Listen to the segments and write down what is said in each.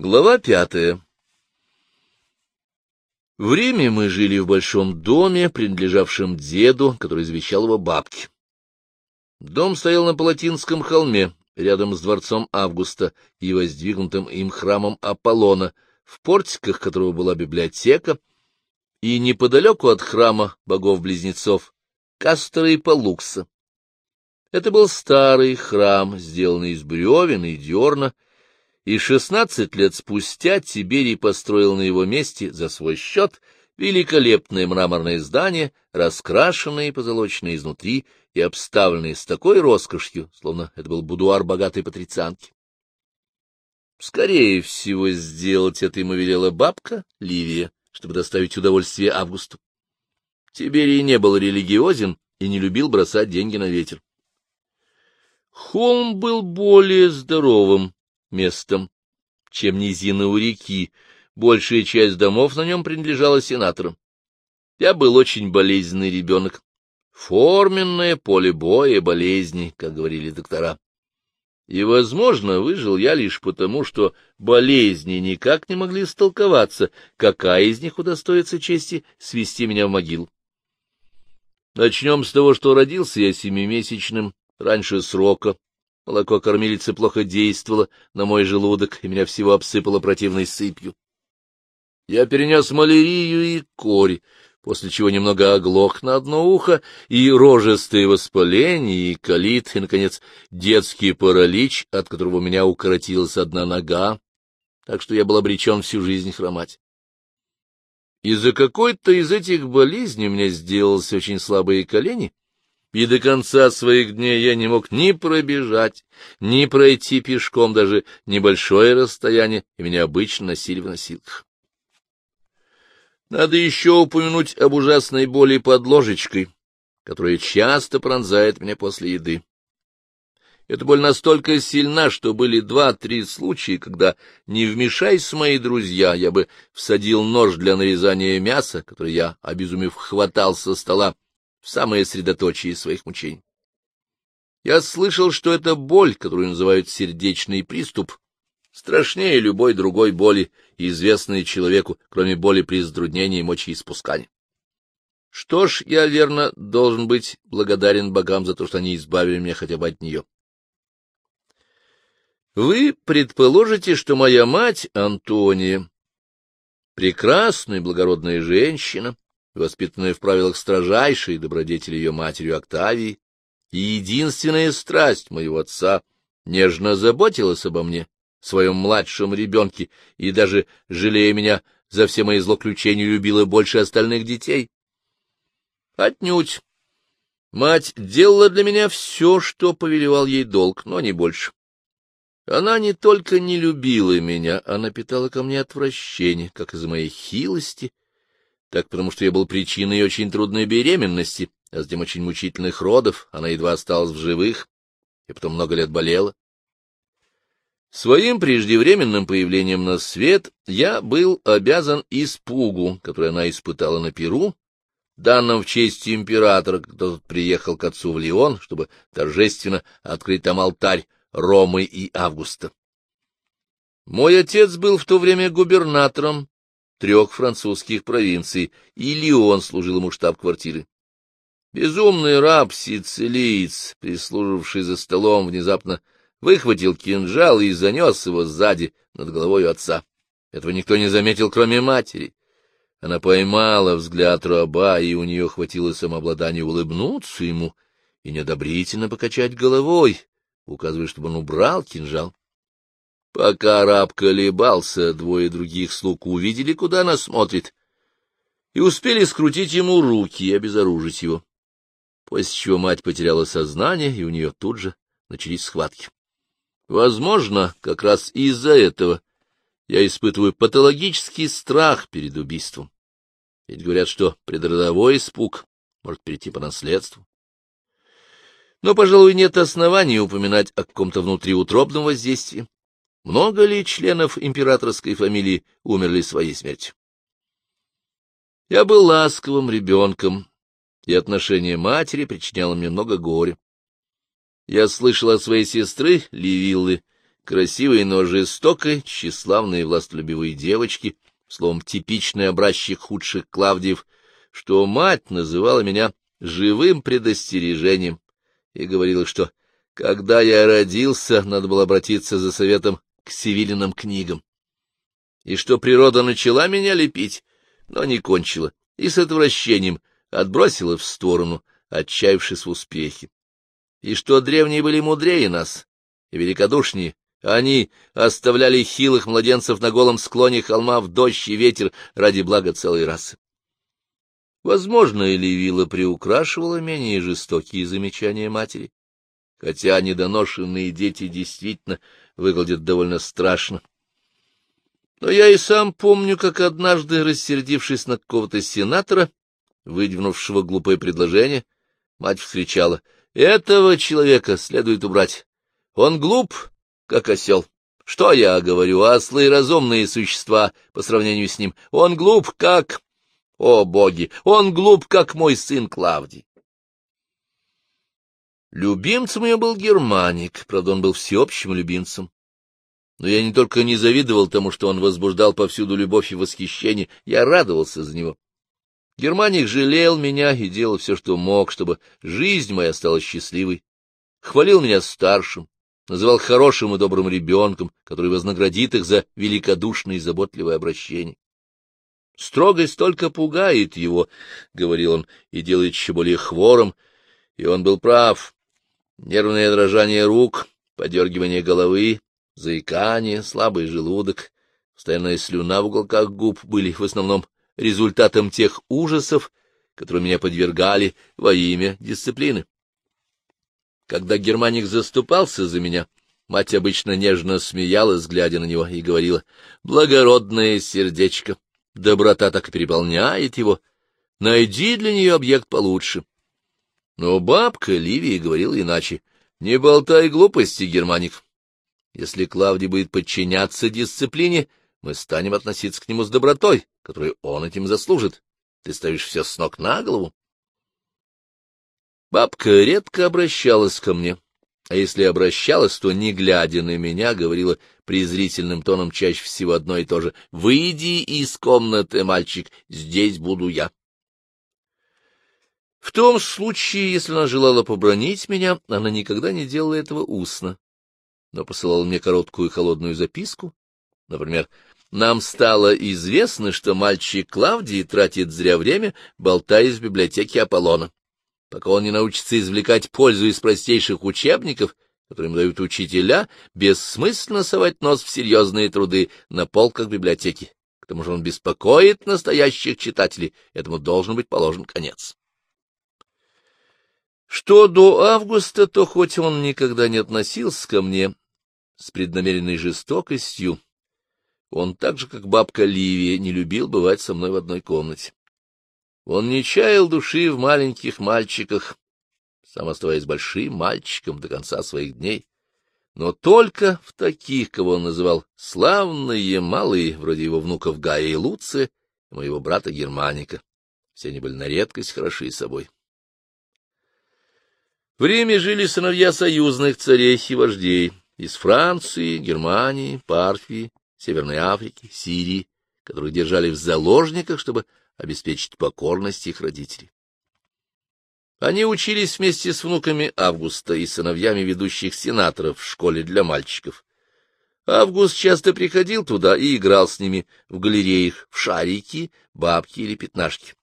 Глава пятая В Риме мы жили в большом доме, принадлежавшем деду, который завещал его бабке. Дом стоял на Палатинском холме, рядом с дворцом Августа и воздвигнутым им храмом Аполлона, в портиках которого была библиотека, и неподалеку от храма богов-близнецов Кастера и Палукса. Это был старый храм, сделанный из бревен и дерна, и шестнадцать лет спустя Тиберий построил на его месте за свой счет великолепное мраморное здание, раскрашенное и позолоченное изнутри и обставленное с такой роскошью, словно это был будуар богатой патрицианки. Скорее всего, сделать это ему велела бабка Ливия, чтобы доставить удовольствие Августу. Тиберий не был религиозен и не любил бросать деньги на ветер. Холм был более здоровым, местом, чем низина у реки. Большая часть домов на нем принадлежала сенаторам. Я был очень болезненный ребенок. Форменное поле боя болезни, как говорили доктора. И, возможно, выжил я лишь потому, что болезни никак не могли столковаться, какая из них удостоится чести свести меня в могилу. Начнем с того, что родился я семимесячным, раньше срока, Молоко кормилицы плохо действовало на мой желудок, и меня всего обсыпало противной сыпью. Я перенес малярию и корь, после чего немного оглох на одно ухо, и рожистые воспаления, и колит, и, наконец, детский паралич, от которого у меня укоротилась одна нога, так что я был обречен всю жизнь хромать. Из-за какой-то из этих болезней у меня сделались очень слабые колени, и до конца своих дней я не мог ни пробежать, ни пройти пешком даже небольшое расстояние, и меня обычно носили в носилках. Надо еще упомянуть об ужасной боли под ложечкой, которая часто пронзает меня после еды. Эта боль настолько сильна, что были два-три случая, когда, не вмешаясь мои друзья, я бы всадил нож для нарезания мяса, который я, обезумев, хватал со стола, в самое средоточие своих мучений. Я слышал, что это боль, которую называют сердечный приступ, страшнее любой другой боли, известной человеку, кроме боли при затруднении мочеиспускания. Что ж, я, верно, должен быть благодарен богам за то, что они избавили меня хотя бы от нее. Вы предположите, что моя мать, Антония, прекрасная благородная женщина, воспитанная в правилах строжайшей добродетели ее матерью Октавии, и единственная страсть моего отца нежно заботилась обо мне, своем младшем ребенке, и даже, жалея меня за все мои злоключения, любила больше остальных детей. Отнюдь. Мать делала для меня все, что повелевал ей долг, но не больше. Она не только не любила меня, она питала ко мне отвращение, как из-за моей хилости так потому что я был причиной очень трудной беременности, а затем очень мучительных родов, она едва осталась в живых, и потом много лет болела. Своим преждевременным появлением на свет я был обязан испугу, который она испытала на Перу, данном в честь императора, тот приехал к отцу в Лион, чтобы торжественно открыть там алтарь Ромы и Августа. Мой отец был в то время губернатором трех французских провинций, и Лион служил ему штаб-квартиры. Безумный раб-сицилиец, прислуживший за столом, внезапно выхватил кинжал и занес его сзади над головой отца. Этого никто не заметил, кроме матери. Она поймала взгляд раба, и у нее хватило самообладания улыбнуться ему и неодобрительно покачать головой, указывая, чтобы он убрал кинжал. Пока раб колебался, двое других слуг увидели, куда она смотрит, и успели скрутить ему руки и обезоружить его. После чего мать потеряла сознание, и у нее тут же начались схватки. Возможно, как раз из-за этого я испытываю патологический страх перед убийством. Ведь говорят, что предродовой испуг может перейти по наследству. Но, пожалуй, нет оснований упоминать о каком-то внутриутробном воздействии. Много ли членов императорской фамилии умерли своей смертью? Я был ласковым ребенком, и отношение матери причиняло мне много горя. Я слышал от своей сестры Ливиллы, красивой, но жестокой, тщеславной и властолюбивой девочки, словом, типичный образчик худших Клавдиев, что мать называла меня живым предостережением и говорила, что, когда я родился, надо было обратиться за советом к Севилиным книгам, и что природа начала меня лепить, но не кончила, и с отвращением отбросила в сторону, отчаявшись в успехе, и что древние были мудрее нас и великодушнее, они оставляли хилых младенцев на голом склоне холма в дождь и ветер ради блага целой расы. Возможно, Эливила приукрашивала менее жестокие замечания матери, хотя недоношенные дети действительно выглядят довольно страшно. Но я и сам помню, как однажды, рассердившись на какого-то сенатора, выдвинувшего глупое предложение, мать вскричала, «Этого человека следует убрать. Он глуп, как осел. Что я говорю, ослы — разумные существа по сравнению с ним. Он глуп, как... О, боги! Он глуп, как мой сын Клавдий. Любимцем ее был Германик, правда, он был всеобщим любимцем. Но я не только не завидовал тому, что он возбуждал повсюду любовь и восхищение, я радовался за него. Германик жалел меня и делал все, что мог, чтобы жизнь моя стала счастливой, хвалил меня старшим, называл хорошим и добрым ребенком, который вознаградит их за великодушное и заботливое обращение. Строгость только пугает его, — говорил он, — и делает еще более хвором. И он был прав. Нервное дрожание рук, подергивание головы, заикание, слабый желудок, постоянная слюна в уголках губ были в основном результатом тех ужасов, которые меня подвергали во имя дисциплины. Когда Германик заступался за меня, мать обычно нежно смеялась, глядя на него, и говорила, «Благородное сердечко, доброта так переполняет его, найди для нее объект получше». Но бабка Ливия говорила иначе, «Не болтай глупости, Германик. Если Клавдий будет подчиняться дисциплине, мы станем относиться к нему с добротой, которую он этим заслужит. Ты ставишь все с ног на голову. Бабка редко обращалась ко мне, а если обращалась, то, не глядя на меня, говорила презрительным тоном чаще всего одно и то же «Выйди из комнаты, мальчик, здесь буду я». В том случае, если она желала побронить меня, она никогда не делала этого устно, но посылала мне короткую холодную записку, например, «Нам стало известно, что мальчик Клавдий тратит зря время, болтая в библиотеке Аполлона пока он не научится извлекать пользу из простейших учебников, которые дают учителя, бессмысленно совать нос в серьезные труды на полках библиотеки. К тому же он беспокоит настоящих читателей, этому должен быть положен конец. Что до августа, то хоть он никогда не относился ко мне с преднамеренной жестокостью, он так же, как бабка Ливия, не любил бывать со мной в одной комнате. Он не чаял души в маленьких мальчиках, сам оставаясь большим мальчиком до конца своих дней, но только в таких, кого он называл славные малые, вроде его внуков Гая и Луция, моего брата Германика. Все они были на редкость хороши собой. В Риме жили сыновья союзных царей и вождей из Франции, Германии, Парфии, Северной Африки, Сирии, которых держали в заложниках, чтобы обеспечить покорность их родителей. Они учились вместе с внуками Августа и сыновьями ведущих сенаторов в школе для мальчиков. Август часто приходил туда и играл с ними в галереях, в шарики, бабки или пятнашки.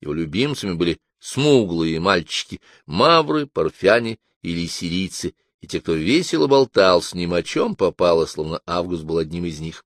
Его любимцами были смуглые мальчики, мавры, парфяне или сирийцы, и те, кто весело болтал с ним, о чем попало, словно Август был одним из них.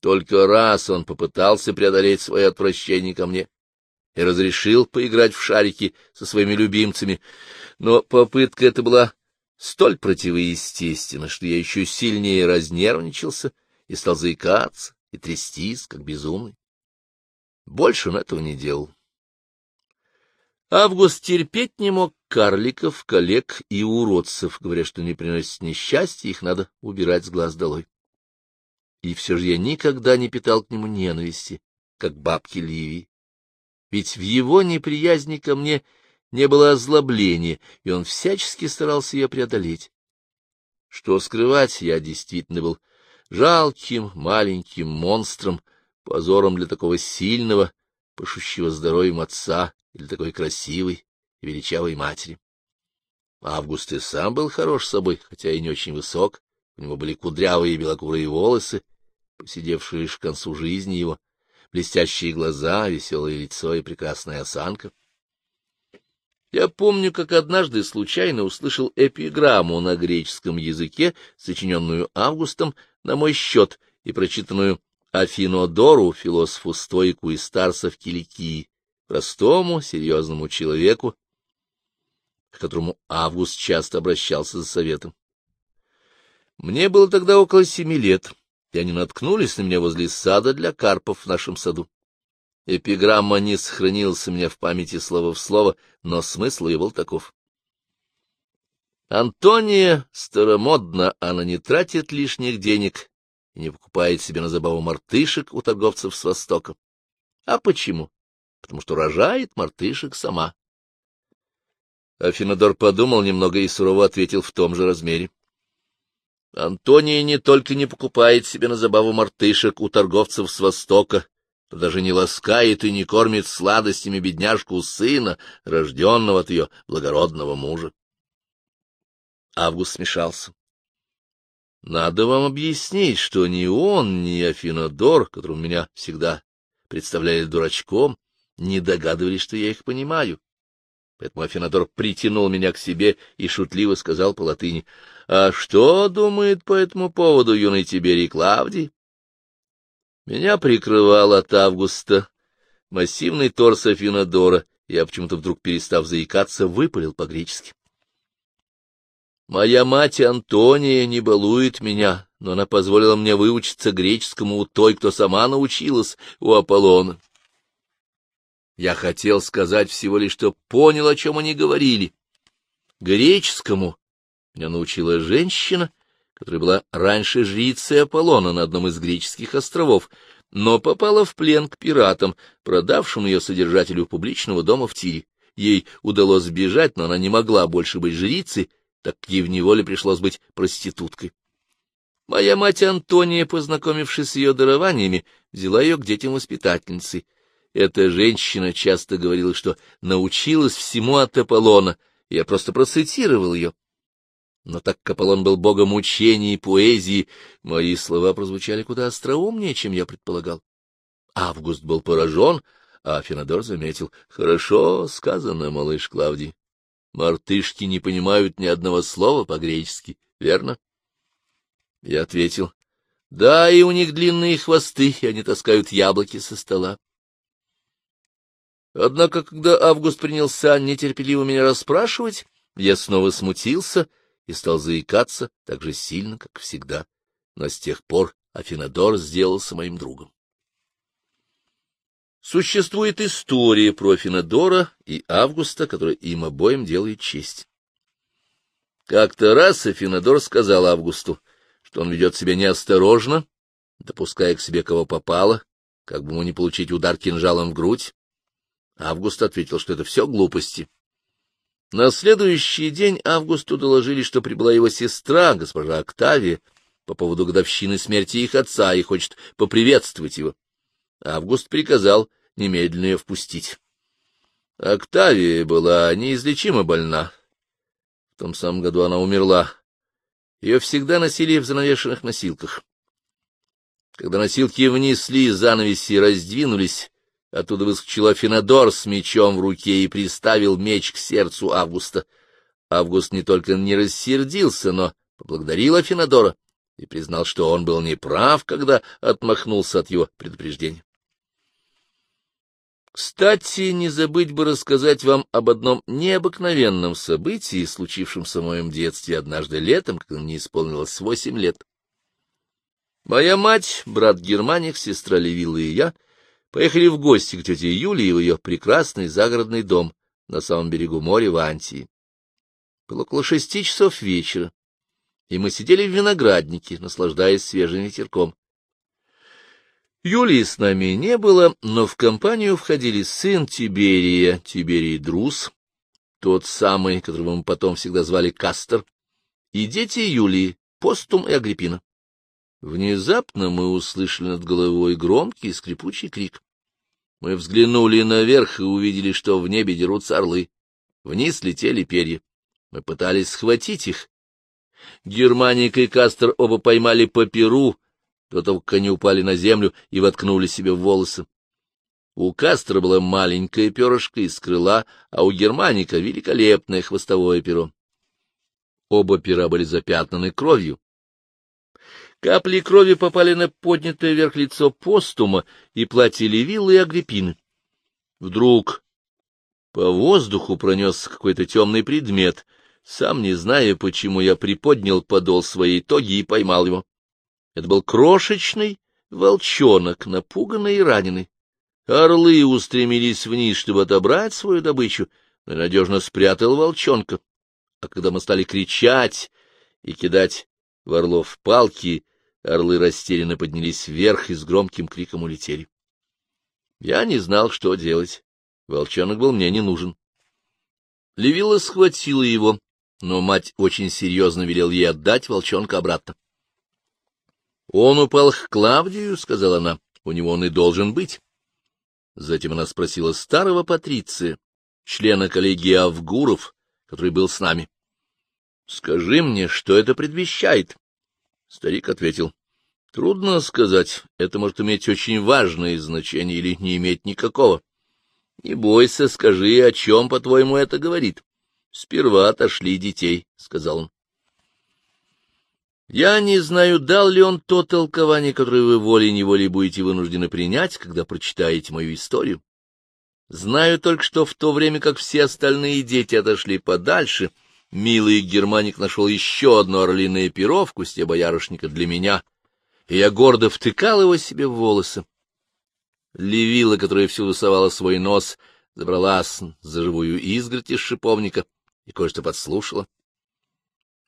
Только раз он попытался преодолеть свое отвращение ко мне и разрешил поиграть в шарики со своими любимцами, но попытка эта была столь противоестественна, что я еще сильнее разнервничался и стал заикаться и трястись, как безумный. Больше он этого не делал. Август терпеть не мог карликов, коллег и уродцев, говоря, что не приносит несчастья, их надо убирать с глаз долой. И все же я никогда не питал к нему ненависти, как бабки Ливии. Ведь в его неприязни ко мне не было озлобления, и он всячески старался ее преодолеть. Что скрывать, я действительно был жалким маленьким монстром, позором для такого сильного, пышущего здоровьем отца или такой красивой и величавой матери. Август и сам был хорош собой, хотя и не очень высок, у него были кудрявые белокурые волосы, посидевшие лишь к концу жизни его, блестящие глаза, веселое лицо и прекрасная осанка. Я помню, как однажды случайно услышал эпиграмму на греческом языке, сочиненную Августом на мой счет и прочитанную Афинодору, философу-стоику и старца в Киликии, простому, серьезному человеку, к которому Август часто обращался за советом. Мне было тогда около семи лет, и они наткнулись на меня возле сада для карпов в нашем саду. Эпиграмма не сохранилась у меня в памяти слово в слово, но смысл ее был таков. Антония старомодна, она не тратит лишних денег и не покупает себе на забаву мартышек у торговцев с Востока. А почему? Потому что рожает мартышек сама. Афинодор подумал немного и сурово ответил в том же размере. Антония не только не покупает себе на забаву мартышек у торговцев с Востока, то даже не ласкает и не кормит сладостями бедняжку сына, рожденного от ее благородного мужа. Август смешался. Надо вам объяснить, что ни он, ни Афинодор, которым меня всегда представляли дурачком, не догадывались, что я их понимаю. Поэтому Афинодор притянул меня к себе и шутливо сказал по латыни, «А что думает по этому поводу юный Тиберий Клавдий?» Меня прикрывал от августа массивный торс Афинодора, я почему-то вдруг, перестав заикаться, выпалил по-гречески. Моя мать Антония не балует меня, но она позволила мне выучиться греческому у той, кто сама научилась, у Аполлона. Я хотел сказать всего лишь, что понял, о чем они говорили. Греческому меня научила женщина, которая была раньше жрицей Аполлона на одном из греческих островов, но попала в плен к пиратам, продавшим ее содержателю публичного дома в Тире. Ей удалось сбежать, но она не могла больше быть жрицей, так ей в неволе пришлось быть проституткой. Моя мать Антония, познакомившись с ее дарованиями, взяла ее к детям воспитательницы. Эта женщина часто говорила, что научилась всему от Аполлона, я просто процитировал ее. Но так как Аполлон был богом учения и поэзии, мои слова прозвучали куда остроумнее, чем я предполагал. Август был поражен, а Фенодор заметил. — Хорошо сказано, малыш Клавдий. Мартышки не понимают ни одного слова по-гречески, верно? Я ответил. — Да, и у них длинные хвосты, и они таскают яблоки со стола. Однако, когда Август принялся нетерпеливо меня расспрашивать, я снова смутился и стал заикаться так же сильно, как всегда, но с тех пор Афинодор сделался моим другом. Существует история про Афинодора и Августа, которая им обоим делает честь. Как-то раз Афинодор сказал Августу, что он ведет себя неосторожно, допуская к себе кого попало, как бы ему не получить удар кинжалом в грудь. Август ответил, что это все глупости, на следующий день Августу доложили, что прибыла его сестра, госпожа Октавия, по поводу годовщины смерти их отца и хочет поприветствовать его. Август приказал немедленно ее впустить. Октавия была неизлечимо больна. В том самом году она умерла. Ее всегда носили в занавешенных носилках. Когда носилки внесли, занавеси раздвинулись, Оттуда выскочил Афинодор с мечом в руке и приставил меч к сердцу Августа. Август не только не рассердился, но поблагодарил Афинодора и признал, что он был неправ, когда отмахнулся от его предупреждения. Кстати, не забыть бы рассказать вам об одном необыкновенном событии, случившемся в моем детстве однажды летом, когда мне исполнилось восемь лет. Моя мать, брат Германик, сестра Левилла и я — поехали в гости к тете Юлии в ее прекрасный загородный дом на самом берегу моря в Антии. Было около шести часов вечера, и мы сидели в винограднике, наслаждаясь свежим ветерком. Юлии с нами не было, но в компанию входили сын Тиберия, Тиберий Друз, тот самый, которого мы потом всегда звали Кастер, и дети Юлии, Постум и Агриппина. Внезапно мы услышали над головой громкий скрипучий крик. Мы взглянули наверх и увидели, что в небе дерутся орлы. Вниз летели перья. Мы пытались схватить их. Германика и Кастер оба поймали по перу, до того, как они упали на землю и воткнули себе в волосы. У Кастера было маленькое перышко из крыла, а у Германика — великолепное хвостовое перо. Оба пера были запятнаны кровью. Капли крови попали на поднятое вверх лицо постума и платье Левилы и Агриппины. Вдруг по воздуху пронесся какой-то темный предмет. Сам не зная, почему я приподнял подол своей тоги и поймал его. Это был крошечный волчонок, напуганный и раненый. Орлы устремились вниз, чтобы отобрать свою добычу, но надежно спрятал волчонка. А когда мы стали кричать и кидать в орлов палки, орлы растерянно поднялись вверх и с громким криком улетели. Я не знал, что делать. Волчонок был мне не нужен. Левила схватила его, но мать очень серьезно велел ей отдать волчонка обратно. — Он упал к Клавдию, — сказала она, — у него он и должен быть. Затем она спросила старого Патриция, члена коллегии Авгуров, который был с нами. — Скажи мне, что это предвещает? Старик ответил. — Трудно сказать. Это может иметь очень важное значение или не иметь никакого. Не бойся, скажи, о чем, по-твоему, это говорит. Сперва отошли детей, — сказал он. Я не знаю, дал ли он то толкование, которое вы волей-неволей будете вынуждены принять, когда прочитаете мою историю. Знаю только, что в то время, как все остальные дети отошли подальше, милый германик нашел еще одно орлиное перо в кусте боярышника для меня, и я гордо втыкал его себе в волосы. Левила, которая всюду совала свой нос, забралась за живую изгородь из шиповника и кое-что подслушала.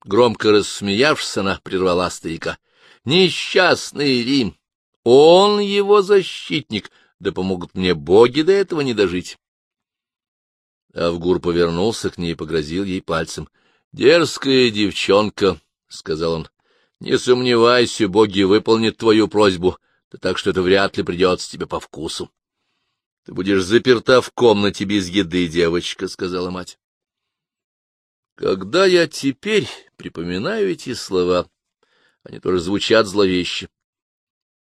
Громко рассмеявшись, она прервала старика. «Несчастный Рим! Он его защитник! Да помогут мне боги до этого не дожить!» Авгур повернулся к ней и погрозил ей пальцем. «Дерзкая девчонка!» — сказал он. «Не сомневайся, боги выполнят твою просьбу, да так что это вряд ли придется тебе по вкусу». «Ты будешь заперта в комнате без еды, девочка», — сказала мать. Когда я теперь припоминаю эти слова, они тоже звучат зловеще.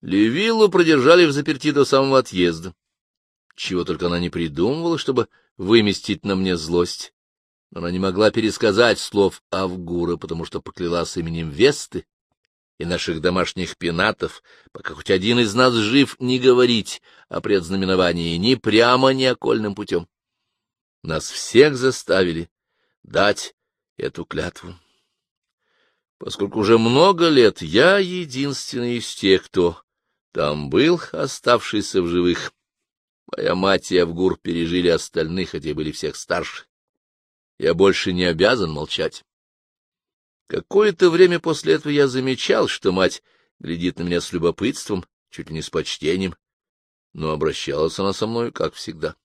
Левиллу продержали в заперти до самого отъезда. Чего только она не придумывала, чтобы выместить на мне злость. Но она не могла пересказать слов Авгура, потому что поклялась именем Весты и наших домашних пенатов, пока хоть один из нас жив, не говорить о предзнаменовании ни прямо, ни окольным путем. Нас всех заставили дать эту клятву. Поскольку уже много лет я единственный из тех, кто там был, оставшийся в живых, моя мать и Авгур пережили остальных, хотя были всех старше. Я больше не обязан молчать. Какое-то время после этого я замечал, что мать глядит на меня с любопытством, чуть ли не с почтением, но обращалась она со мной, как всегда.